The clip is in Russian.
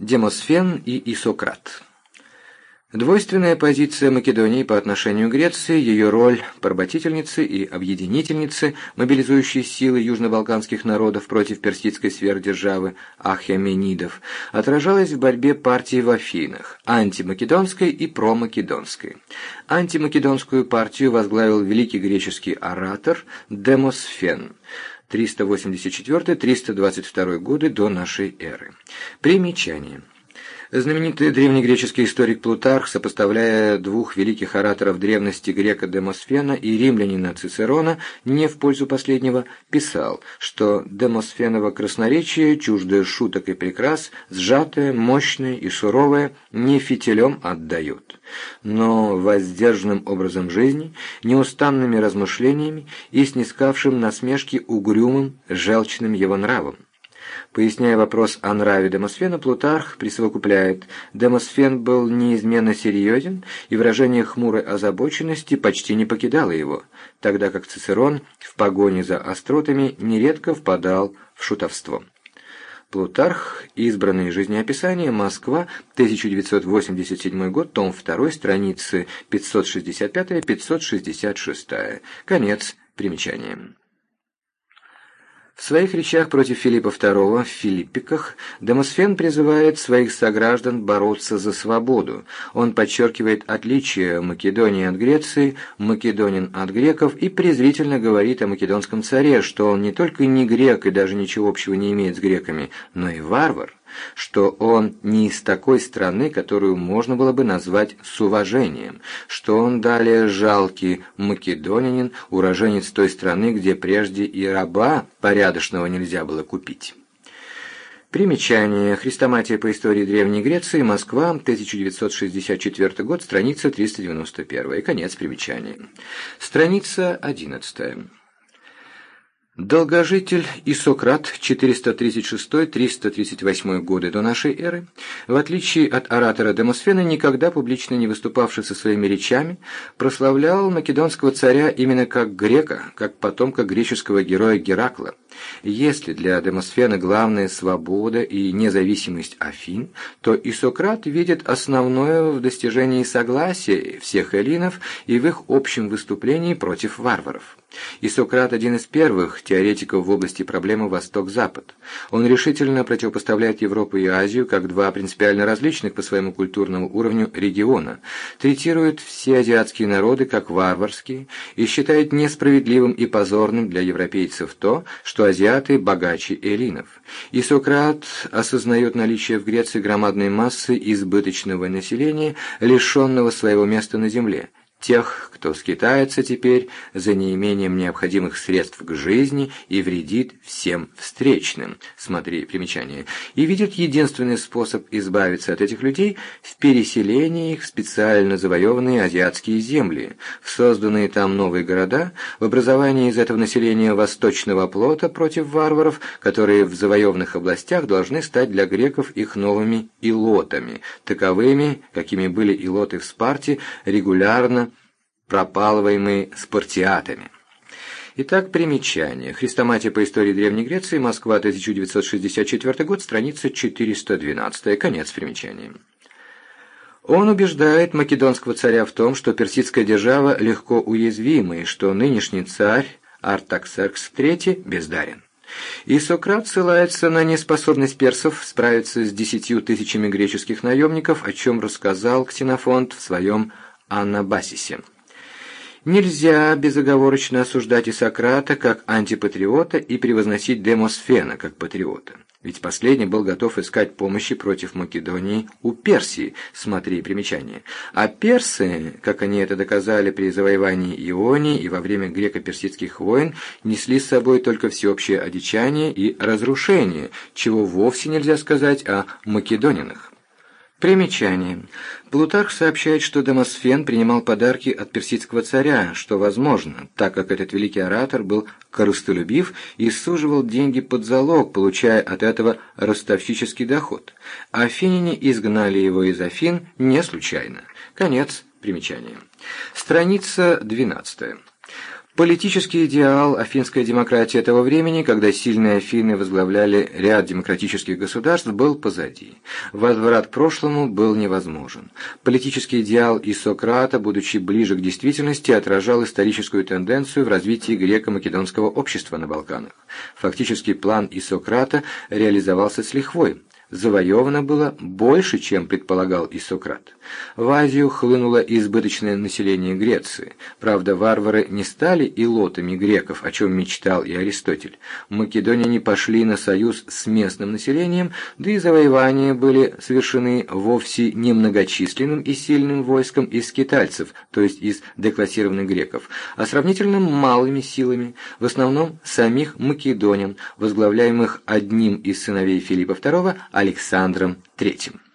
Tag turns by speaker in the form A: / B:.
A: Демосфен и Исократ. Двойственная позиция Македонии по отношению к Греции, ее роль поработительницы и объединительницы, мобилизующей силы южно-балканских народов против персидской сверхдержавы Ахеменидов, отражалась в борьбе партий в Афинах, антимакедонской и промакедонской. Антимакедонскую партию возглавил великий греческий оратор Демосфен – 384-322 годы до нашей эры. Примечание. Знаменитый древнегреческий историк Плутарх, сопоставляя двух великих ораторов древности грека Демосфена и римлянина Цицерона, не в пользу последнего, писал, что Демосфеново красноречие, чуждое шуток и прикрас, сжатое, мощное и суровое, не фитилем отдает, но воздержанным образом жизни, неустанными размышлениями и снискавшим насмешки угрюмым, желчным его нравом. Поясняя вопрос о нраве Демосфена, Плутарх присовокупляет, Демосфен был неизменно серьезен, и выражение хмурой озабоченности почти не покидало его, тогда как Цицерон в погоне за остротами нередко впадал в шутовство. Плутарх, избранные жизнеописания, Москва, 1987 год, том 2, страницы 565-566. Конец примечания. В своих речах против Филиппа II в Филиппиках Демосфен призывает своих сограждан бороться за свободу. Он подчеркивает отличие Македонии от Греции, македонин от греков и презрительно говорит о македонском царе, что он не только не грек и даже ничего общего не имеет с греками, но и варвар что он не из такой страны, которую можно было бы назвать с уважением, что он далее жалкий македонянин, уроженец той страны, где прежде и раба порядочного нельзя было купить. Примечание. Хрестоматия по истории Древней Греции. Москва. 1964 год. Страница 391. Конец примечания. Страница 11. Долгожитель Исократ 436-338 годы до нашей эры, в отличие от оратора Демосфена, никогда публично не выступавший со своими речами, прославлял македонского царя именно как грека, как потомка греческого героя Геракла. Если для Демосфена главная свобода и независимость Афин, то Исократ видит основное в достижении согласия всех эллинов и в их общем выступлении против варваров. И Сократ один из первых теоретиков в области проблемы Восток-Запад. Он решительно противопоставляет Европу и Азию как два принципиально различных по своему культурному уровню региона, третирует все азиатские народы как варварские и считает несправедливым и позорным для европейцев то, что азиаты богаче эллинов. И Сократ осознает наличие в Греции громадной массы избыточного населения, лишенного своего места на земле – тех, кто скитается теперь за неимением необходимых средств к жизни и вредит всем встречным, смотри примечание, и видит единственный способ избавиться от этих людей в переселении их в специально завоеванные азиатские земли, в созданные там новые города, в образовании из этого населения восточного плота против варваров, которые в завоеванных областях должны стать для греков их новыми илотами, таковыми, какими были илоты в Спарте, регулярно пропалываемые спартиатами. Итак, примечание. Хрестоматия по истории Древней Греции, Москва, 1964 год, страница 412, конец примечания. Он убеждает македонского царя в том, что персидская держава легко уязвима и что нынешний царь Артаксеркс III бездарен. И Сократ ссылается на неспособность персов справиться с десятью тысячами греческих наемников, о чем рассказал Ксенофонт в своем Аннабасисе. Нельзя безоговорочно осуждать и Сократа как антипатриота и превозносить Демосфена как патриота. Ведь последний был готов искать помощи против Македонии у Персии, смотри примечание. А персы, как они это доказали при завоевании Ионии и во время греко-персидских войн, несли с собой только всеобщее одичание и разрушение, чего вовсе нельзя сказать о македонинах. Примечание. Плутарх сообщает, что Демосфен принимал подарки от персидского царя, что возможно, так как этот великий оратор был корыстолюбив и суживал деньги под залог, получая от этого ростовщический доход. Афиняне изгнали его из Афин не случайно. Конец примечания. Страница 12. Политический идеал афинской демократии этого времени, когда сильные Афины возглавляли ряд демократических государств, был позади. Возврат к прошлому был невозможен. Политический идеал Исократа, будучи ближе к действительности, отражал историческую тенденцию в развитии греко-македонского общества на Балканах. Фактически план Исократа реализовался с лихвой завоевано было больше, чем предполагал и Сократ. В Азию хлынуло избыточное население Греции. Правда, варвары не стали илотами греков, о чем мечтал и Аристотель. Македоняне пошли на союз с местным населением, да и завоевания были совершены вовсе не многочисленным и сильным войском из скитальцев, то есть из деклассированных греков, а сравнительно малыми силами, в основном самих македонян, возглавляемых одним из сыновей Филиппа II, Александром III.